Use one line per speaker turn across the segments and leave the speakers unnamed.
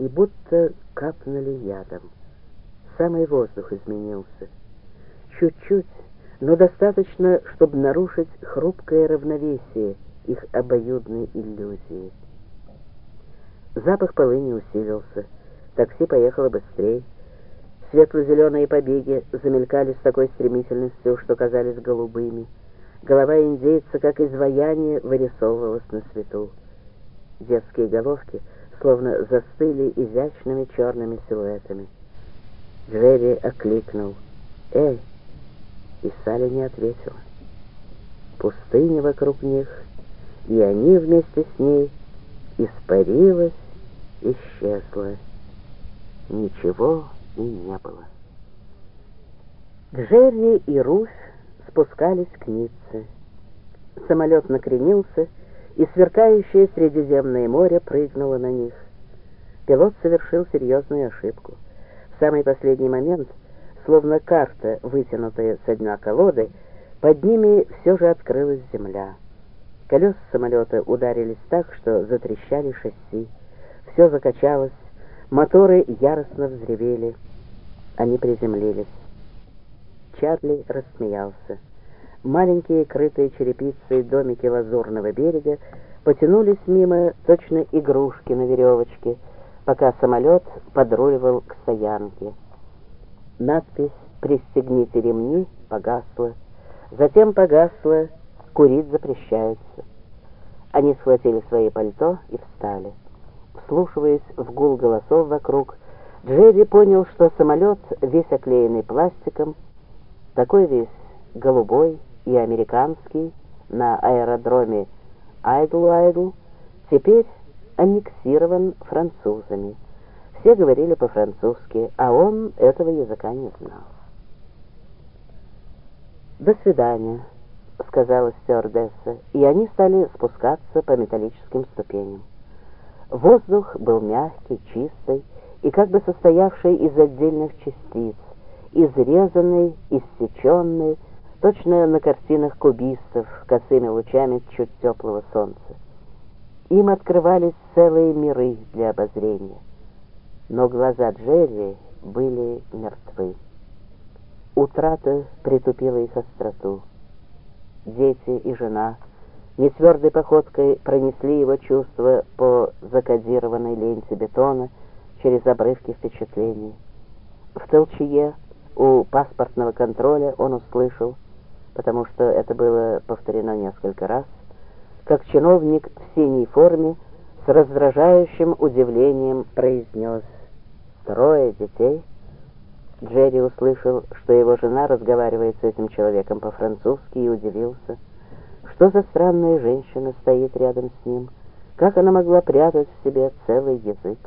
и будто капнули ядом. Самый воздух изменился. Чуть-чуть, но достаточно, чтобы нарушить хрупкое равновесие их обоюдной иллюзии. Запах полыни усилился. Такси поехало быстрее. Светло-зеленые побеги замелькали с такой стремительностью, что казались голубыми. Голова индейца, как изваяние, вырисовывалась на свету. Детские головки словно застыли изящными черными силуэтами. Джерри окликнул «Эй!» и Салли не ответила. Пустыня вокруг них, и они вместе с ней испарилась, исчезла. Ничего и не было. Джерри и Руфь спускались к Ницце. Самолет накренился, и сверкающее Средиземное море прыгнуло на них. Пилот совершил серьезную ошибку. В самый последний момент, словно карта, вытянутая со дна колоды, под ними все же открылась земля. Колеса самолета ударились так, что затрещали шасси. Все закачалось, моторы яростно взревели. Они приземлились. Чарли рассмеялся. Маленькие, крытые черепицей домики Лазурного берега потянулись мимо точно игрушки на веревочке, пока самолет подруливал к стоянке. Надпись «Пристегните ремни» погасла. Затем погасла «Курить запрещается». Они схватили свои пальто и встали. Вслушиваясь в гул голосов вокруг, Джерри понял, что самолет, весь оклеенный пластиком, такой весь голубой и американский на аэродроме Айдл-Айдл, теперь аннексирован французами. Все говорили по-французски, а он этого языка не знал. «До свидания», — сказала стюардесса, и они стали спускаться по металлическим ступеням. Воздух был мягкий, чистый и как бы состоявший из отдельных частиц, изрезанный, иссеченный, точно на картинах кубистов, косыми лучами чуть теплого солнца. Им открывались целые миры для обозрения. Но глаза Джерри были мертвы. Утрата притупила их остроту. Дети и жена нетвердой походкой пронесли его чувства по закодированной ленте бетона через обрывки впечатлений. В толчье у паспортного контроля он услышал, потому что это было повторено несколько раз, как чиновник в синей форме с раздражающим удивлением произнес «Трое детей». Джерри услышал, что его жена разговаривает с этим человеком по-французски и удивился. Что за странная женщина стоит рядом с ним? Как она могла прятать в себе целый язык?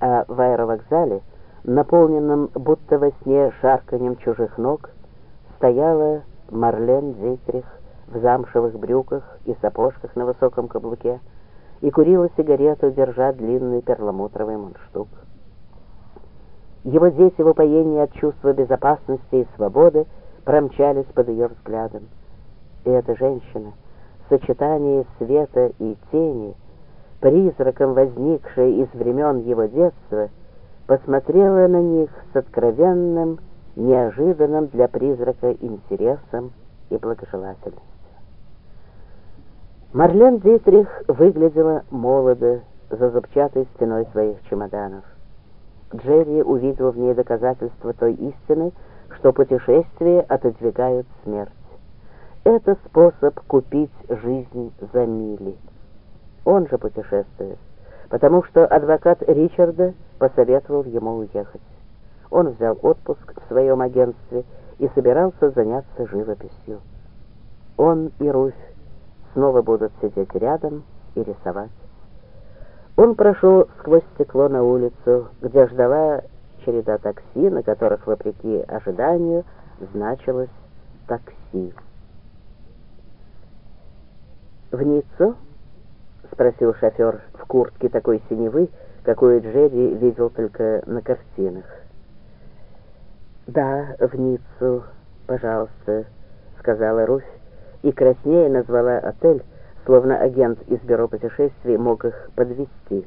А в аэровокзале, наполненном будто во сне шарканьем чужих ног, стояла Марлен Дитрих в замшевых брюках и сапожках на высоком каблуке и курила сигарету, держа длинный перламутровый мундштук. Его дети в упоении от чувства безопасности и свободы промчались под ее взглядом. И эта женщина, сочетание света и тени, призраком возникшая из времен его детства, посмотрела на них с откровенным, неожиданным для призрака интересом и благожелательностью. Марлен Дитрих выглядела молодо за зубчатой стеной своих чемоданов. Джерри увидел в ней доказательство той истины, что путешествия отодвигают смерть. Это способ купить жизнь за мили. Он же путешествует, потому что адвокат Ричарда посоветовал ему уехать. Он взял отпуск в своем агентстве и собирался заняться живописью. Он и Руфь снова будут сидеть рядом и рисовать. Он прошел сквозь стекло на улицу, где ждала череда такси, на которых, вопреки ожиданию, значилось «такси». «В Ниццу?» — спросил шофер в куртке такой синевы, какую Джерри видел только на картинах. «Да, в Ниццу, пожалуйста», — сказала Русь, и краснее назвала отель, словно агент из бюро путешествий мог их подвести.